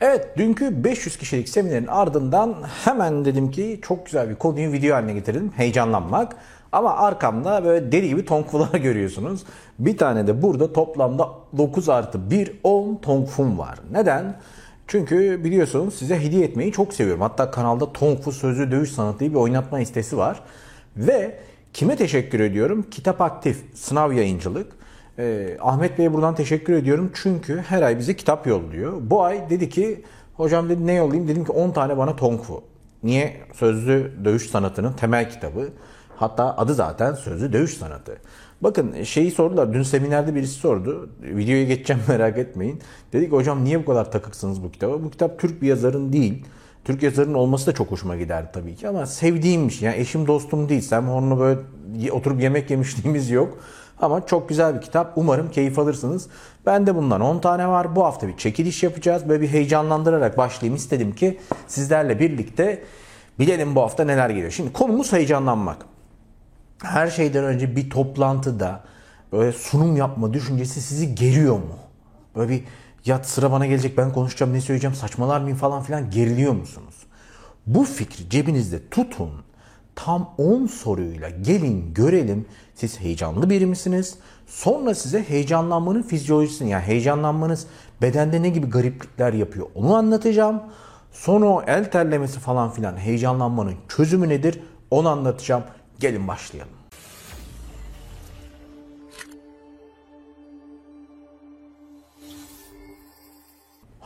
Evet, dünkü 500 kişilik seminerin ardından hemen dedim ki çok güzel bir konuyu video haline getirelim. Heyecanlanmak. Ama arkamda böyle deli gibi tonkfular görüyorsunuz. Bir tane de burada toplamda 9 artı 1 10 tonkfum var. Neden? Çünkü biliyorsunuz size hediye etmeyi çok seviyorum. Hatta kanalda Tongfu Sözlü Dövüş Sanatı diye bir oynatma listesi var. Ve kime teşekkür ediyorum? Kitap Aktif, sınav yayıncılık. Ee, Ahmet Bey'e buradan teşekkür ediyorum. Çünkü her ay bize kitap yolluyor. Bu ay dedi ki, hocam dedi ne yollayayım? Dedim ki 10 tane bana Tongfu. Niye? Sözlü Dövüş Sanatı'nın temel kitabı. Hatta adı zaten Sözlü Dövüş Sanatı. Bakın şeyi sordular. Dün seminerde birisi sordu. Videoya geçeceğim merak etmeyin. Dedi ki hocam niye bu kadar takıksınız bu kitaba? Bu kitap Türk bir yazarın değil. Türk yazarının olması da çok hoşuma gider tabii ki ama sevdiğimmiş. Yani eşim dostum değil. Sen onunla böyle oturup yemek yemişliğimiz yok. Ama çok güzel bir kitap. Umarım keyif alırsınız. Ben de bundan 10 tane var. Bu hafta bir çekiliş yapacağız. Böyle bir heyecanlandırarak başlayayım istedim ki sizlerle birlikte bilelim bu hafta neler geliyor. Şimdi konumuz heyecanlanmak her şeyden önce bir toplantıda böyle sunum yapma düşüncesi sizi geriyor mu? Böyle bir ya sıra bana gelecek ben konuşacağım ne söyleyeceğim saçmalar mıyım falan filan geriliyor musunuz? Bu fikri cebinizde tutun. Tam 10 soruyla gelin görelim siz heyecanlı biri misiniz? Sonra size heyecanlanmanın fizyolojisini yani heyecanlanmanız bedende ne gibi gariplikler yapıyor onu anlatacağım. Sonra o el terlemesi falan filan heyecanlanmanın çözümü nedir onu anlatacağım. Gelin başlayalım.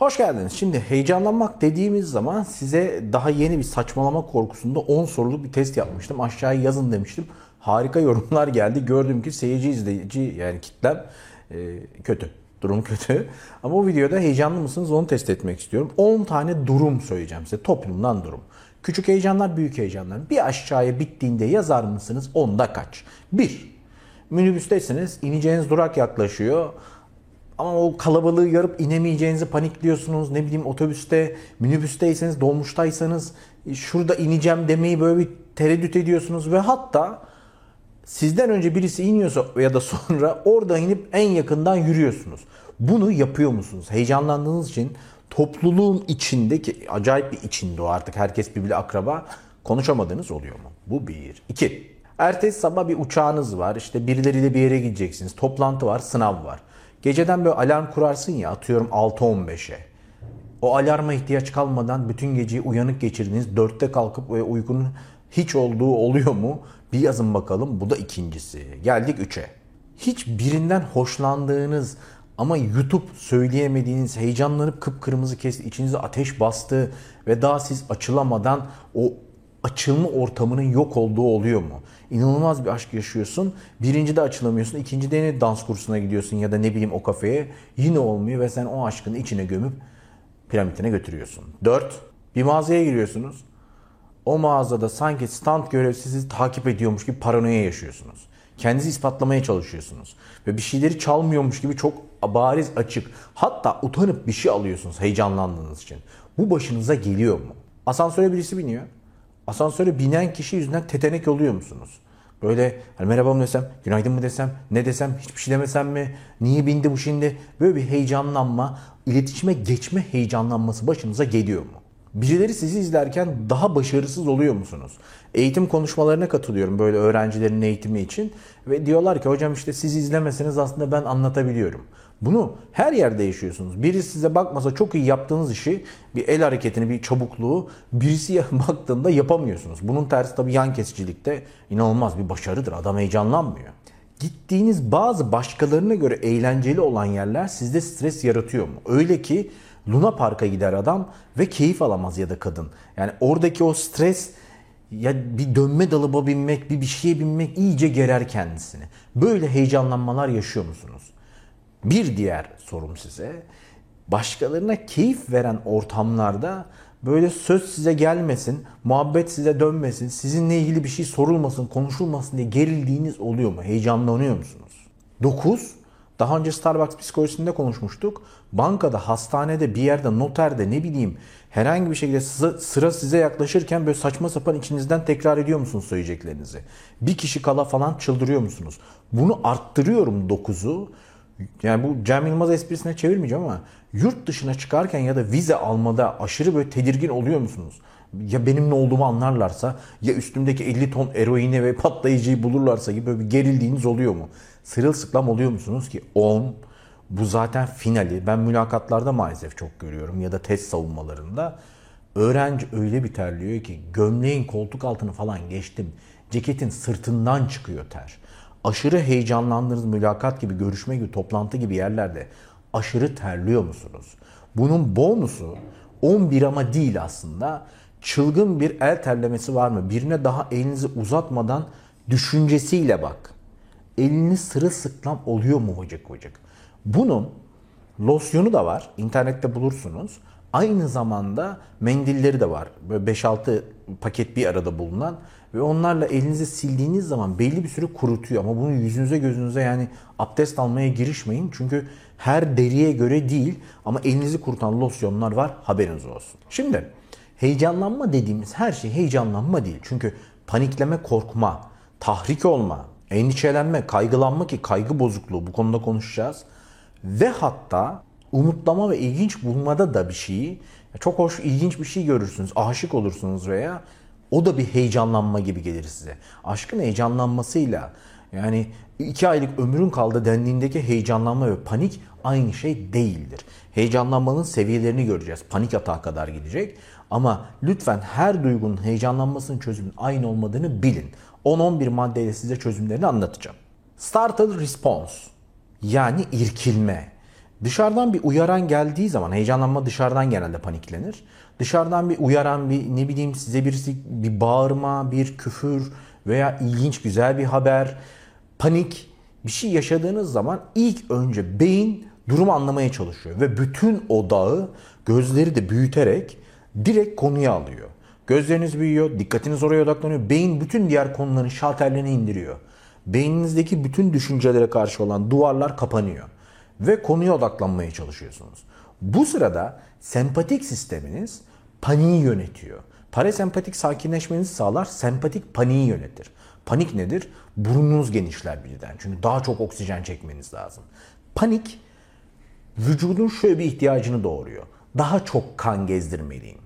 Hoş geldiniz. Şimdi heyecanlanmak dediğimiz zaman size daha yeni bir saçmalama korkusunda 10 soruluk bir test yapmıştım. Aşağıya yazın demiştim. Harika yorumlar geldi. Gördüm ki seyirci izleyici yani kitlem e, kötü. Durum kötü. Ama bu videoda heyecanlı mısınız onu test etmek istiyorum. 10 tane durum söyleyeceğim size. Toplumdan durum. Küçük heyecanlar, büyük heyecanlar. Bir aşağıya bittiğinde yazar mısınız? Onda kaç? Bir, minibüstesiniz, ineceğiniz durak yaklaşıyor. Ama o kalabalığı yarıp inemeyeceğinizi panikliyorsunuz. Ne bileyim otobüste, minibüsteyseniz, dolmuştaysanız şurada ineceğim demeyi böyle bir tereddüt ediyorsunuz. Ve hatta sizden önce birisi iniyorsa ya da sonra orada inip en yakından yürüyorsunuz. Bunu yapıyor musunuz? Heyecanlandığınız için topluluğun içindeki acayip bir içinde o artık herkes birbirle akraba konuşamadığınız oluyor mu? Bu bir. İki. Ertesi sabah bir uçağınız var. işte birileriyle bir yere gideceksiniz. Toplantı var, sınav var. Geceden böyle alarm kurarsın ya atıyorum 6-15'e. O alarma ihtiyaç kalmadan bütün geceyi uyanık geçirdiniz. 4'te kalkıp ve uykunun hiç olduğu oluyor mu? Bir yazın bakalım. Bu da ikincisi. Geldik 3'e. Hiç birinden hoşlandığınız ama YouTube söyleyemediğiniz, heyecanlanıp kıpkırmızı kesti, içinize ateş bastı ve daha siz açılamadan o açılma ortamının yok olduğu oluyor mu? İnanılmaz bir aşk yaşıyorsun. Birinci de açılamıyorsun. ikinci de yine dans kursuna gidiyorsun ya da ne bileyim o kafeye. Yine olmuyor ve sen o aşkını içine gömüp piramitine götürüyorsun. Dört, bir mağazaya giriyorsunuz. O mağazada sanki stand görevlisi sizi takip ediyormuş gibi paranoya yaşıyorsunuz. Kendinizi ispatlamaya çalışıyorsunuz. Ve bir şeyleri çalmıyormuş gibi çok bariz açık. Hatta utanıp bir şey alıyorsunuz heyecanlandığınız için. Bu başınıza geliyor mu? Asansöre birisi biniyor. Asansöre binen kişi yüzünden tetenek oluyor musunuz? Böyle hani merhaba mı desem, günaydın mı desem, ne desem, hiçbir şey demesem mi? Niye bindi bu şimdi? Böyle bir heyecanlanma, iletişime geçme heyecanlanması başınıza geliyor mu? Birileri sizi izlerken daha başarısız oluyor musunuz? Eğitim konuşmalarına katılıyorum böyle öğrencilerin eğitimi için ve diyorlar ki hocam işte siz izlemeseniz aslında ben anlatabiliyorum. Bunu her yerde yaşıyorsunuz. Biri size bakmasa çok iyi yaptığınız işi, bir el hareketini, bir çabukluğu birisi baktığında yapamıyorsunuz. Bunun tersi tabii yan kesicilikte inanılmaz bir başarıdır. Adam heyecanlanmıyor. Gittiğiniz bazı başkalarına göre eğlenceli olan yerler sizde stres yaratıyor mu? Öyle ki Luna Park'a gider adam ve keyif alamaz ya da kadın. Yani oradaki o stres ya bir dönme dalıba binmek, bir bir şeye binmek iyice gerer kendisini. Böyle heyecanlanmalar yaşıyor musunuz? Bir diğer sorum size. Başkalarına keyif veren ortamlarda böyle söz size gelmesin, muhabbet size dönmesin, sizinle ilgili bir şey sorulmasın, konuşulmasın diye gerildiğiniz oluyor mu? Heyecanlanıyor musunuz? 9. Daha önce Starbucks psikolojisinde konuşmuştuk. Bankada, hastanede, bir yerde, noterde ne bileyim herhangi bir şekilde sıra size yaklaşırken böyle saçma sapan içinizden tekrar ediyor musunuz söyleyeceklerinizi? Bir kişi kala falan çıldırıyor musunuz? Bunu arttırıyorum 9'u. Yani bu Cem Yılmaz esprisine çevirmeyeceğim ama yurt dışına çıkarken ya da vize almada aşırı böyle tedirgin oluyor musunuz? Ya benim ne olduğumu anlarlarsa ya üstümdeki 50 ton eroini ve patlayıcıyı bulurlarsa gibi böyle bir gerildiğiniz oluyor mu? Sırılsıklam oluyor musunuz ki 10 bu zaten finali. Ben mülakatlarda maalesef çok görüyorum ya da test savunmalarında. Öğrenci öyle bir terliyor ki gömleğin koltuk altını falan geçtim. Ceketin sırtından çıkıyor ter. Aşırı heyecanlandığınız mülakat gibi, görüşme gibi, toplantı gibi yerlerde aşırı terliyor musunuz? Bunun bonusu 11 ama değil aslında. Çılgın bir el terlemesi var mı? Birine daha elinizi uzatmadan düşüncesiyle bak. Elini sırılsıklam oluyor mu vıcık vıcık? Bunun losyonu da var. İnternette bulursunuz. Aynı zamanda mendilleri de var. Böyle 5-6 paket bir arada bulunan ve onlarla elinizi sildiğiniz zaman belli bir süre kurutuyor. Ama bunu yüzünüze gözünüze yani abdest almaya girişmeyin. Çünkü her deriye göre değil ama elinizi kurutan losyonlar var haberiniz olsun. Şimdi heyecanlanma dediğimiz her şey heyecanlanma değil. Çünkü panikleme, korkma, tahrik olma, endişelenme, kaygılanma ki kaygı bozukluğu bu konuda konuşacağız. Ve hatta umutlama ve ilginç bulmada da bir şeyi çok hoş ilginç bir şey görürsünüz. Aşık olursunuz veya o da bir heyecanlanma gibi gelir size. Aşkın heyecanlanmasıyla yani iki aylık ömrün kaldı dendiğindeki heyecanlanma ve panik aynı şey değildir. Heyecanlanmanın seviyelerini göreceğiz. Panik atağa kadar gidecek. Ama lütfen her duygunun heyecanlanmasının çözümünün aynı olmadığını bilin. 10-11 maddeyle size çözümlerini anlatacağım. Startle response yani irkilme. Dışarıdan bir uyaran geldiği zaman heyecanlanma dışarıdan genelde paniklenir. Dışarıdan bir uyaran bir ne bileyim size birisi bir bağırma, bir küfür veya ilginç güzel bir haber, panik bir şey yaşadığınız zaman ilk önce beyin durumu anlamaya çalışıyor ve bütün odağı gözleri de büyüterek direkt konuya alıyor. Gözleriniz büyüyor, dikkatiniz oraya odaklanıyor. Beyin bütün diğer konuların şalterlerini indiriyor. Beyninizdeki bütün düşüncelere karşı olan duvarlar kapanıyor ve konuya odaklanmaya çalışıyorsunuz. Bu sırada sempatik sisteminiz paniği yönetiyor. Parasempatik sakinleşmenizi sağlar, sempatik paniği yönetir. Panik nedir? Burnunuz genişler birden. Çünkü daha çok oksijen çekmeniz lazım. Panik vücudun şöyle bir ihtiyacını doğuruyor. Daha çok kan gezdirmeliyim.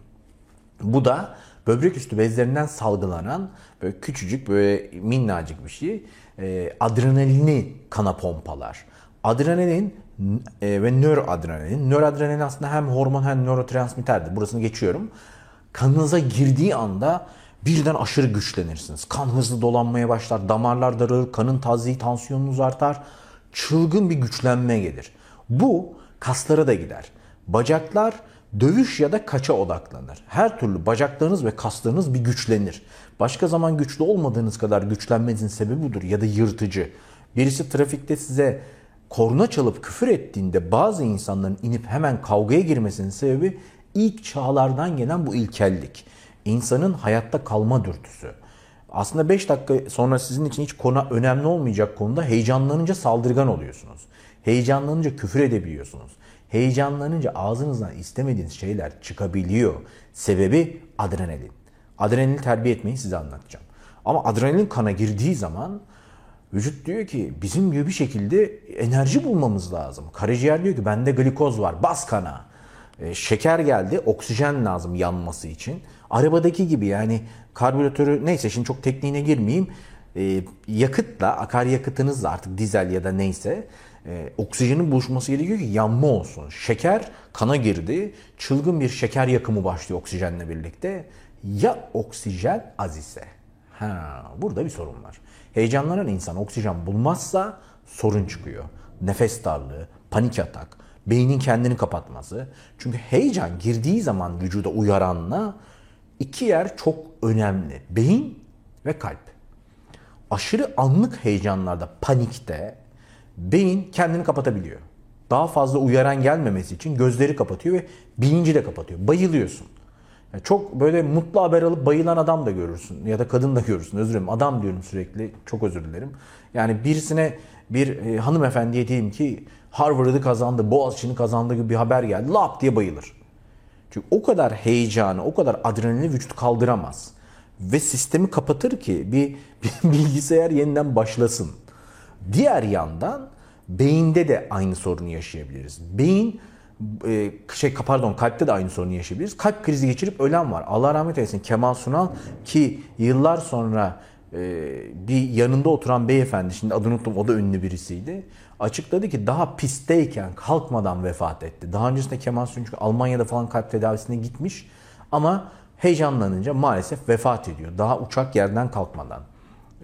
Bu da böbrek üstü bezlerinden salgılanan böyle küçücük böyle minnacık bir şey. E, adrenalini kana pompalar. Adrenalin e, ve nöroadrenalin. Nöroadrenalin aslında hem hormon hem nörotransmitterdir. Burasını geçiyorum. Kanınıza girdiği anda birden aşırı güçlenirsiniz. Kan hızlı dolanmaya başlar, damarlar daralır, kanın taziği, tansiyonunuz artar. Çılgın bir güçlenme gelir. Bu kaslara da gider. Bacaklar dövüş ya da kaça odaklanır. Her türlü bacaklarınız ve kaslarınız bir güçlenir. Başka zaman güçlü olmadığınız kadar güçlenmenizin sebebi budur ya da yırtıcı. Birisi trafikte size korna çalıp küfür ettiğinde bazı insanların inip hemen kavgaya girmesinin sebebi ilk çağlardan gelen bu ilkellik. İnsanın hayatta kalma dürtüsü. Aslında 5 dakika sonra sizin için hiç konu önemli olmayacak konuda heyecanlanınca saldırgan oluyorsunuz. Heyecanlanınca küfür edebiliyorsunuz. Heyecanlanınca ağzınızdan istemediğiniz şeyler çıkabiliyor. Sebebi adrenalin. Adrenalini terbiye etmeyi size anlatacağım. Ama adrenalin kana girdiği zaman vücut diyor ki bizim diyor bir şekilde enerji bulmamız lazım. Karaciğer diyor ki bende glikoz var bas kana. E, şeker geldi oksijen lazım yanması için. Arabadaki gibi yani karbüratörü neyse şimdi çok tekniğine girmeyeyim. E, yakıtla akaryakıtınızla artık dizel ya da neyse e, oksijenin buluşması gerekiyor ki yanma olsun. Şeker kana girdi. Çılgın bir şeker yakımı başlıyor oksijenle birlikte. Ya oksijen az ise? Ha, burada bir sorun var. Heyecanlanan insan oksijen bulmazsa sorun çıkıyor. Nefes darlığı, panik atak, beynin kendini kapatması. Çünkü heyecan girdiği zaman vücuda uyaranla iki yer çok önemli. Beyin ve kalp. Aşırı anlık heyecanlarda, panikte beyin kendini kapatabiliyor. Daha fazla uyaran gelmemesi için gözleri kapatıyor ve bilinci de kapatıyor. Bayılıyorsun. Çok böyle mutlu haber alıp bayılan adam da görürsün ya da kadın da görürsün. Özür dilerim. Adam diyorum sürekli. Çok özür dilerim. Yani birisine bir e, hanımefendiye diyeyim ki Harvard'ı kazandı, Boğaziçi'ni kazandı gibi bir haber geldi. Lap diye bayılır. Çünkü o kadar heyecanı, o kadar adrenalini vücut kaldıramaz. Ve sistemi kapatır ki bir, bir bilgisayar yeniden başlasın. Diğer yandan Beyinde de aynı sorunu yaşayabiliriz. Beyin e, şey pardon kalpte de aynı sorunu yaşayabiliriz. Kalp krizi geçirip ölen var. Allah rahmet eylesin Kemal Sunal ki yıllar sonra e, bir yanında oturan beyefendi şimdi adını unuttum o da ünlü birisiydi. Açıkladı ki daha pistteyken kalkmadan vefat etti. Daha öncesinde Kemal Sunal çünkü Almanya'da falan kalp tedavisine gitmiş ama heyecanlanınca maalesef vefat ediyor. Daha uçak yerden kalkmadan.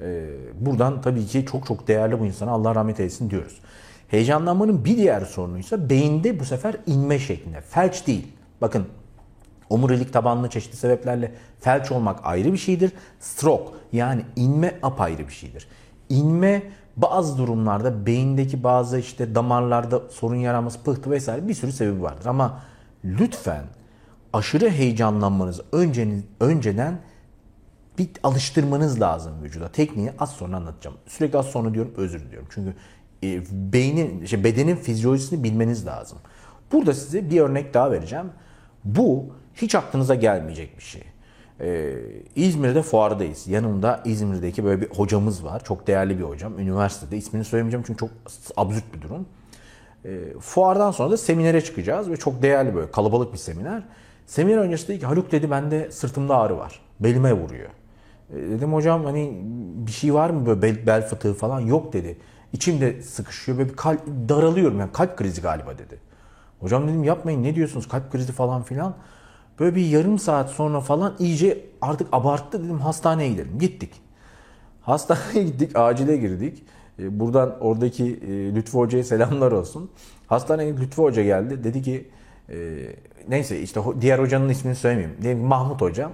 Ee, buradan tabii ki çok çok değerli bu insana Allah rahmet eylesin diyoruz. Heyecanlanmanın bir diğer sorunu ise beyinde bu sefer inme şeklinde. Felç değil. Bakın omurilik tabanlı çeşitli sebeplerle felç olmak ayrı bir şeydir. Stroke yani inme apayrı bir şeydir. İnme bazı durumlarda beyindeki bazı işte damarlarda sorun yaraması, pıhtı vesaire bir sürü sebebi vardır. Ama lütfen aşırı heyecanlanmanız önceden, önceden bir alıştırmanız lazım vücuda. Tekniği az sonra anlatacağım. Sürekli az sonra diyorum özür diliyorum. Çünkü beynin, işte bedenin fizyolojisini bilmeniz lazım. Burada size bir örnek daha vereceğim. Bu hiç aklınıza gelmeyecek bir şey. Ee, İzmir'de fuardayız. Yanımda İzmir'deki böyle bir hocamız var. Çok değerli bir hocam. Üniversitede. ismini söylemeyeceğim çünkü çok absürt bir durum. Ee, fuardan sonra da seminere çıkacağız ve çok değerli böyle kalabalık bir seminer. Seminer öncesi dedi ki Haluk dedi bende sırtımda ağrı var. Belime vuruyor. Ee, dedim hocam hani bir şey var mı böyle bel, bel fıtığı falan? Yok dedi. İçimde sıkışıyor ve bir kalp, daralıyorum yani kalp krizi galiba dedi. Hocam dedim yapmayın ne diyorsunuz kalp krizi falan filan. Böyle bir yarım saat sonra falan iyice artık abarttı dedim hastaneye gidelim. Gittik. Hastaneye gittik, acile girdik. Ee, buradan oradaki e, Lütfü Hoca'ya selamlar olsun. Hastaneye Lütfü Hoca geldi. Dedi ki e, neyse işte diğer hocanın ismini söylemeyeyim. Dedim Mahmut Hocam.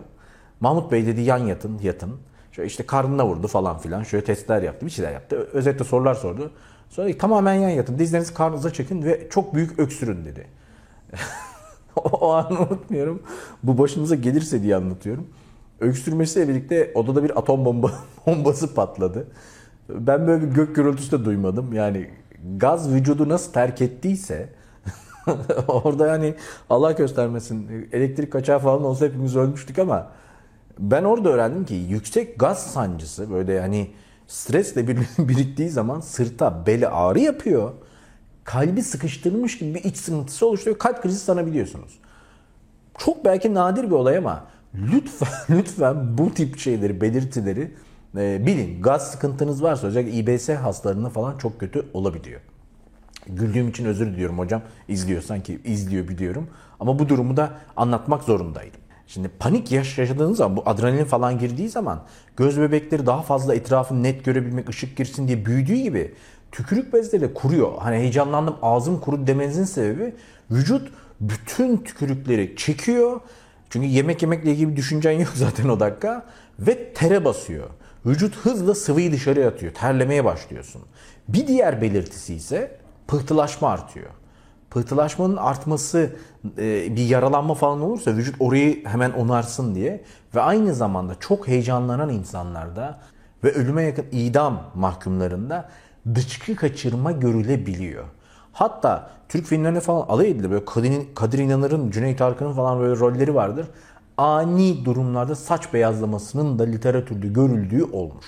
Mahmut Bey dedi yan yatın, yatın. Şöyle işte karnına vurdu falan filan. Şöyle testler yaptı, bir şeyler yaptı. Özetle sorular sordu. Sonra tamamen yan yatın. Dizlerinizi karnınıza çekin ve çok büyük öksürün dedi. o anı unutmuyorum. Bu başımıza gelirse diye anlatıyorum. Öksürmesiyle birlikte odada bir atom bomba bombası patladı. Ben böyle bir gök gürültüsü de duymadım. Yani gaz vücudu nasıl terk ettiyse orada yani Allah göstermesin elektrik kaçağı falan olsa hepimiz ölmüştük ama ben orada öğrendim ki yüksek gaz sancısı böyle hani stresle bir, biriktiği zaman sırta beli ağrı yapıyor. Kalbi sıkıştırmış gibi bir iç sıkıntısı oluşturuyor. Kalp krizi sanabiliyorsunuz. Çok belki nadir bir olay ama lütfen lütfen bu tip şeyleri, belirtileri e, bilin. Gaz sıkıntınız varsa özellikle İBS hastalarında falan çok kötü olabiliyor. Güldüğüm için özür diliyorum hocam. İzliyorsan ki izliyor biliyorum. Ama bu durumu da anlatmak zorundaydım. Şimdi panik yaşadığınız zaman bu adrenalin falan girdiği zaman göz bebekleri daha fazla etrafını net görebilmek, ışık girsin diye büyüdüğü gibi tükürük bezleri de kuruyor. Hani heyecanlandım ağzım kurudu demenizin sebebi vücut bütün tükürükleri çekiyor. Çünkü yemek yemekle ilgili bir düşüncen yok zaten o dakika. Ve tere basıyor. Vücut hızla sıvıyı dışarı atıyor. Terlemeye başlıyorsun. Bir diğer belirtisi ise pıhtılaşma artıyor. Pıhtılaşmanın artması e, bir yaralanma falan olursa vücut orayı hemen onarsın diye ve aynı zamanda çok heyecanlanan insanlarda ve ölüme yakın idam mahkumlarında dışkı kaçırma görülebiliyor. Hatta Türk filmlerinde falan alay edilir. Böyle Kadir, Kadir İnanır'ın, Cüneyt Arkın'ın falan böyle rolleri vardır. Ani durumlarda saç beyazlamasının da literatürde görüldüğü olmuş.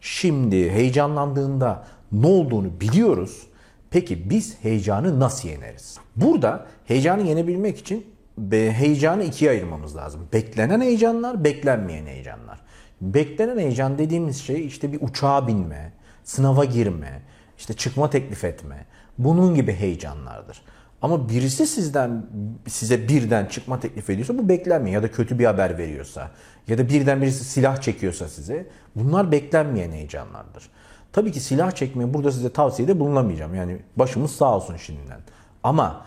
Şimdi heyecanlandığında ne olduğunu biliyoruz. Peki biz heyecanı nasıl yeneriz? Burada heyecanı yenebilmek için heyecanı ikiye ayırmamız lazım. Beklenen heyecanlar, beklenmeyen heyecanlar. Beklenen heyecan dediğimiz şey işte bir uçağa binme, sınava girme, işte çıkma teklif etme. Bunun gibi heyecanlardır. Ama birisi sizden size birden çıkma teklif ediyorsa bu beklenmeyen ya da kötü bir haber veriyorsa ya da birden birisi silah çekiyorsa size bunlar beklenmeyen heyecanlardır. Tabii ki silah çekmeyi burada size tavsiyede bulunamayacağım. Yani başımız sağ olsun şimdiden. Ama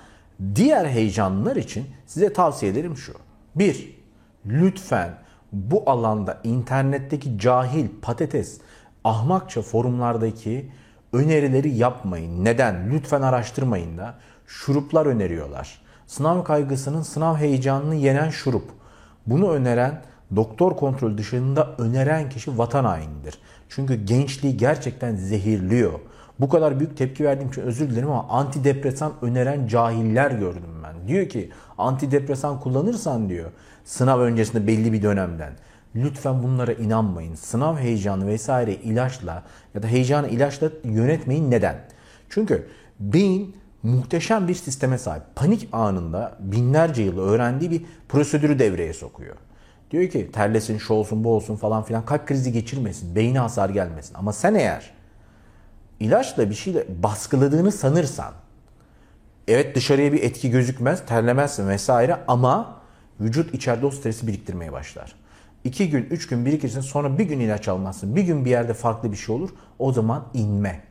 diğer heyecanlar için size tavsiyelerim şu. Bir, lütfen bu alanda internetteki cahil, patates, ahmakça forumlardaki önerileri yapmayın. Neden? Lütfen araştırmayın da. Şuruplar öneriyorlar. Sınav kaygısının sınav heyecanını yenen şurup. Bunu öneren, doktor kontrol dışında öneren kişi vatan hainidir. Çünkü gençliği gerçekten zehirliyor. Bu kadar büyük tepki verdiğim için özür dilerim ama antidepresan öneren cahiller gördüm ben. Diyor ki antidepresan kullanırsan diyor sınav öncesinde belli bir dönemden. Lütfen bunlara inanmayın. Sınav heyecanı vesaire ilaçla ya da heyecanı ilaçla yönetmeyin. Neden? Çünkü beyin muhteşem bir sisteme sahip. Panik anında binlerce yıl öğrendiği bir prosedürü devreye sokuyor. Diyor ki terlesin, şu olsun, bu olsun falan filan kalp krizi geçirmesin, beyni hasar gelmesin. Ama sen eğer ilaçla bir şeyle baskıladığını sanırsan evet dışarıya bir etki gözükmez, terlemezsin vesaire ama vücut içeride o stresi biriktirmeye başlar. İki gün, üç gün birikirsin sonra bir gün ilaç almazsın. Bir gün bir yerde farklı bir şey olur. O zaman inme.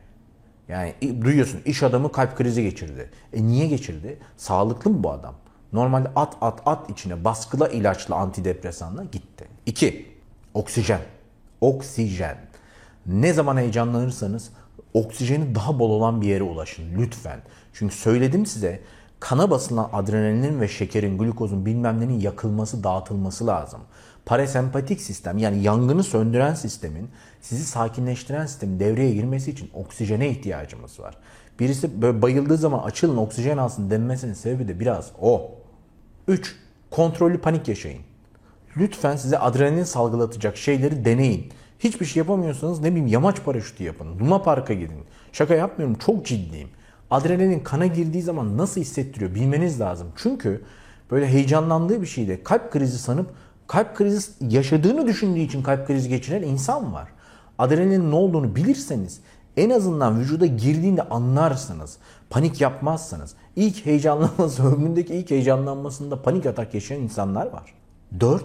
Yani duyuyorsun iş adamı kalp krizi geçirdi. E niye geçirdi? Sağlıklı mı bu adam? Normalde at at at içine baskıla ilaçla antidepresanla gitti. 2. Oksijen. Oksijen. Ne zaman heyecanlanırsanız oksijeni daha bol olan bir yere ulaşın lütfen. Çünkü söyledim size kana basılan adrenalinin ve şekerin, glukozun bilmem nenin yakılması, dağıtılması lazım. Parasempatik sistem yani yangını söndüren sistemin, sizi sakinleştiren sistemin devreye girmesi için oksijene ihtiyacımız var. Birisi böyle bayıldığı zaman açılın oksijen alsın denmesinin sebebi de biraz o. 3. Kontrollü panik yaşayın. Lütfen size adrenalin salgılatacak şeyleri deneyin. Hiçbir şey yapamıyorsanız ne bileyim yamaç paraşütü yapın. Luna Park'a gidin. Şaka yapmıyorum çok ciddiyim. Adrenalin kana girdiği zaman nasıl hissettiriyor bilmeniz lazım. Çünkü böyle heyecanlandığı bir şeyde kalp krizi sanıp kalp krizi yaşadığını düşündüğü için kalp krizi geçiren insan var. Adrenalin ne olduğunu bilirseniz en azından vücuda girdiğinde anlarsınız. Panik yapmazsınız. İlk heyecanlanması, ömründeki ilk heyecanlanmasında panik atak yaşayan insanlar var. 4.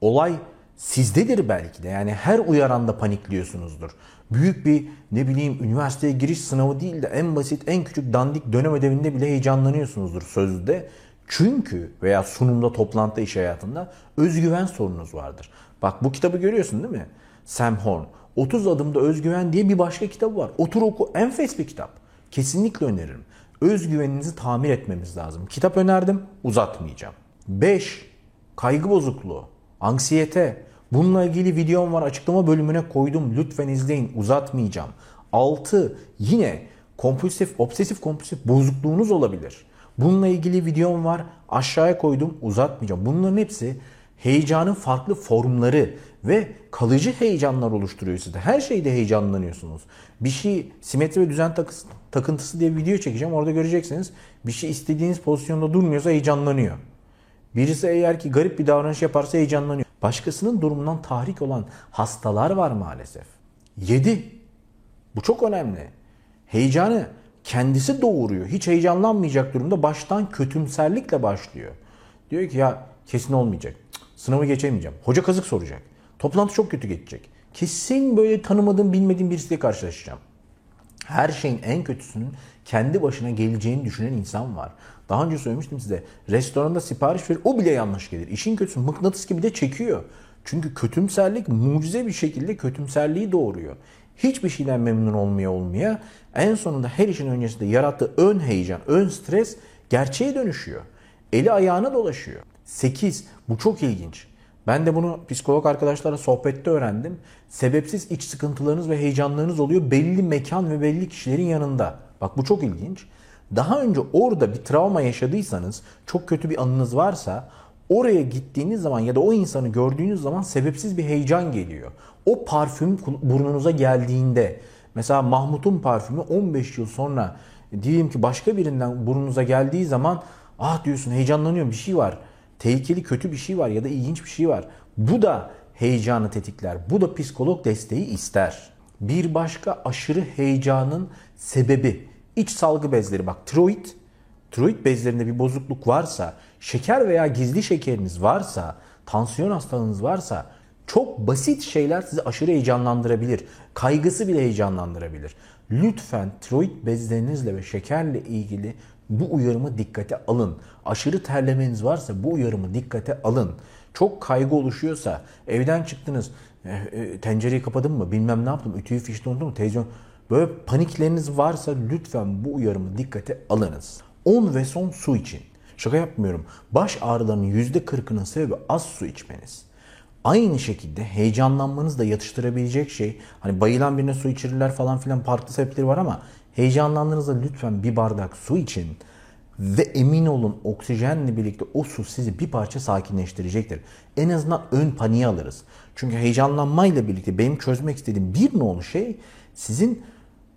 Olay sizdedir belki de. Yani her uyaranda panikliyorsunuzdur. Büyük bir ne bileyim üniversiteye giriş sınavı değil de en basit en küçük dandik dönem ödevinde bile heyecanlanıyorsunuzdur sözde. Çünkü veya sunumda, toplantıda, iş hayatında özgüven sorununuz vardır. Bak bu kitabı görüyorsun değil mi? Sam Horn. 30 adımda özgüven diye bir başka kitabı var. Otur oku. Enfes bir kitap. Kesinlikle öneririm. Özgüveninizi tamir etmemiz lazım. Kitap önerdim, uzatmayacağım. 5. Kaygı bozukluğu, anksiyete. Bununla ilgili videom var. Açıklama bölümüne koydum. Lütfen izleyin. Uzatmayacağım. 6. Yine kompulsif, obsesif kompulsif bozukluğunuz olabilir. Bununla ilgili videom var. Aşağıya koydum. Uzatmayacağım. Bunların hepsi heyecanın farklı formları ve kalıcı heyecanlar oluşturuyor sizde. Her şeyde heyecanlanıyorsunuz. Bir şey simetri ve düzen takıntısı diye video çekeceğim. Orada göreceksiniz. Bir şey istediğiniz pozisyonda durmuyorsa heyecanlanıyor. Birisi eğer ki garip bir davranış yaparsa heyecanlanıyor. Başkasının durumundan tahrik olan hastalar var maalesef. 7. Bu çok önemli. Heyecanı kendisi doğuruyor. Hiç heyecanlanmayacak durumda baştan kötümserlikle başlıyor. Diyor ki ya kesin olmayacak. Sınavı geçemeyeceğim. Hoca kazık soracak. Toplantı çok kötü geçecek. Kesin böyle tanımadığım bilmediğim birisiyle karşılaşacağım. Her şeyin en kötüsünün kendi başına geleceğini düşünen insan var. Daha önce söylemiştim size. Restoranda sipariş verir o bile yanlış gelir. İşin kötüsü mıknatıs gibi de çekiyor. Çünkü kötümserlik mucize bir şekilde kötümserliği doğuruyor. Hiçbir şeyden memnun olmaya olmaya en sonunda her işin öncesinde yarattığı ön heyecan, ön stres gerçeğe dönüşüyor. Eli ayağına dolaşıyor. 8. Bu çok ilginç. Ben de bunu psikolog arkadaşlarla sohbette öğrendim. Sebepsiz iç sıkıntılarınız ve heyecanlarınız oluyor belli mekan ve belli kişilerin yanında. Bak bu çok ilginç. Daha önce orada bir travma yaşadıysanız, çok kötü bir anınız varsa oraya gittiğiniz zaman ya da o insanı gördüğünüz zaman sebepsiz bir heyecan geliyor. O parfüm burnunuza geldiğinde mesela Mahmut'un parfümü 15 yıl sonra diyelim ki başka birinden burnunuza geldiği zaman ah diyorsun heyecanlanıyorum bir şey var tehlikeli kötü bir şey var ya da ilginç bir şey var. Bu da heyecanı tetikler. Bu da psikolog desteği ister. Bir başka aşırı heyecanın sebebi iç salgı bezleri. Bak tiroid, tiroid bezlerinde bir bozukluk varsa, şeker veya gizli şekeriniz varsa, tansiyon hastalığınız varsa çok basit şeyler sizi aşırı heyecanlandırabilir. Kaygısı bile heyecanlandırabilir. Lütfen tiroid bezlerinizle ve şekerle ilgili bu uyarımı dikkate alın. Aşırı terlemeniz varsa bu uyarımı dikkate alın. Çok kaygı oluşuyorsa evden çıktınız e, e, tencereyi kapadın mı bilmem ne yaptım ütüyü fişte unuttum mu televizyon böyle panikleriniz varsa lütfen bu uyarımı dikkate alınız. 10 ve son su için. Şaka yapmıyorum. Baş ağrılarının %40'ının sebebi az su içmeniz. Aynı şekilde heyecanlanmanız da yatıştırabilecek şey. Hani bayılan birine su içirirler falan filan farklı sebepleri var ama Heyecanlandığınızda lütfen bir bardak su için ve emin olun oksijenle birlikte o su sizi bir parça sakinleştirecektir. En azından ön paniği alırız. Çünkü heyecanlanmayla birlikte benim çözmek istediğim bir nolu şey sizin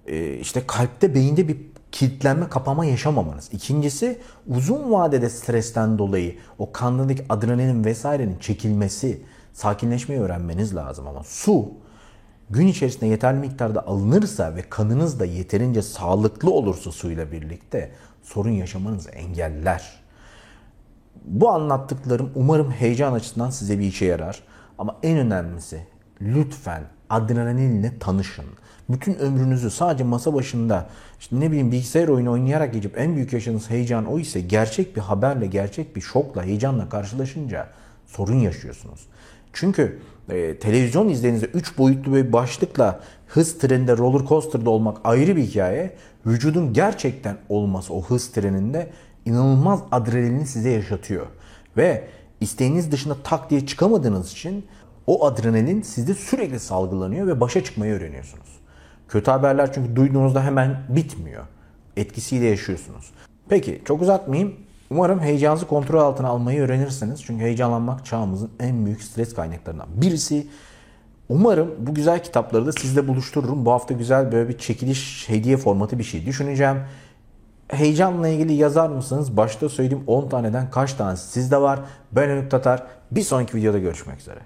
e, işte kalpte beyinde bir kilitlenme kapama yaşamamanız. İkincisi uzun vadede stresten dolayı o kandaki adrenalin vesairenin çekilmesi, sakinleşmeyi öğrenmeniz lazım ama su gün içerisinde yeterli miktarda alınırsa ve kanınız da yeterince sağlıklı olursa suyla birlikte sorun yaşamanızı engeller. Bu anlattıklarım umarım heyecan açısından size bir işe yarar. Ama en önemlisi lütfen adrenalinle tanışın. Bütün ömrünüzü sadece masa başında işte ne bileyim bilgisayar oyunu oynayarak geçip en büyük yaşadığınız heyecan o ise gerçek bir haberle, gerçek bir şokla, heyecanla karşılaşınca sorun yaşıyorsunuz. Çünkü e, televizyon izlediğinizde 3 boyutlu bir başlıkla hız treninde, roller coaster'da olmak ayrı bir hikaye. Vücudun gerçekten olması o hız treninde inanılmaz adrenalini size yaşatıyor. Ve isteğiniz dışında tak diye çıkamadığınız için o adrenalin sizde sürekli salgılanıyor ve başa çıkmayı öğreniyorsunuz. Kötü haberler çünkü duyduğunuzda hemen bitmiyor. Etkisiyle yaşıyorsunuz. Peki çok uzatmayayım. Umarım heyecanınızı kontrol altına almayı öğrenirsiniz. Çünkü heyecanlanmak çağımızın en büyük stres kaynaklarından birisi. Umarım bu güzel kitapları da sizle buluştururum. Bu hafta güzel böyle bir çekiliş hediye formatı bir şey düşüneceğim. Heyecanla ilgili yazar mısınız? Başta söyleyeyim 10 taneden kaç tanesi sizde var? Ben Önük Tatar. Bir sonraki videoda görüşmek üzere.